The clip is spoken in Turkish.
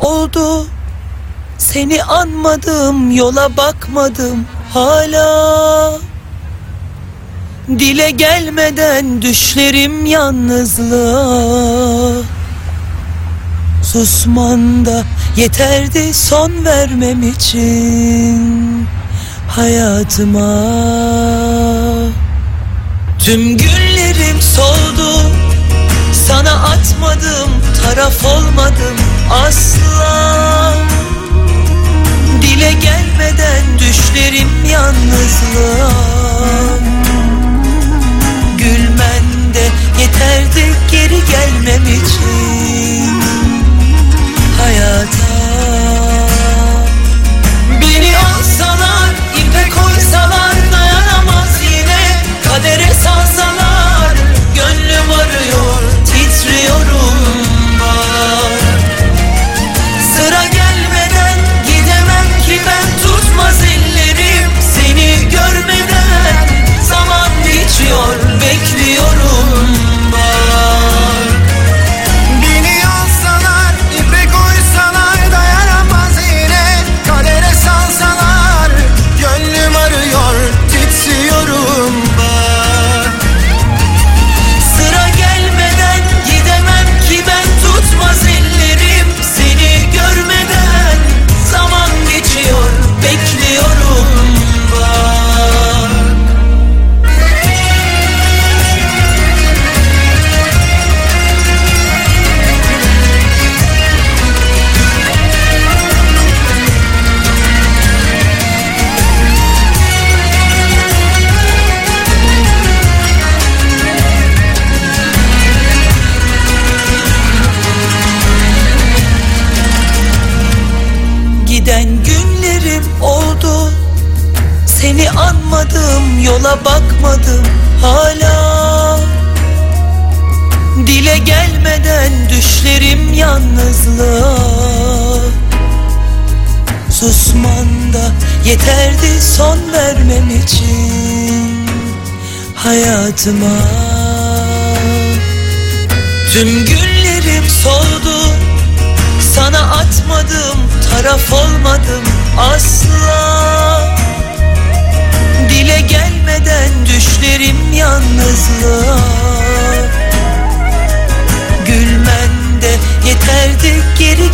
oldu. Seni anmadım yola bakmadım. Hala Dile gelmeden düşlerim yalnızlığa. Susman da yeterdi son vermem için Hayatıma. Tüm günlerim soldu asla Dile gelmeden düşlerim yalnızlığa. Gülmen de yeterdi geri gelmem için oldu. Seni anmadım yola bakmadım hala. Dile gelmeden düşlerim yalnızlığa. Susman da yeterdi son vermem için Hayatıma. Tüm günlerim soldu sana atmadım taraf olmadım asla Dile gelmeden düşlerim yalnızlığa. Gülmen de yeterdi geri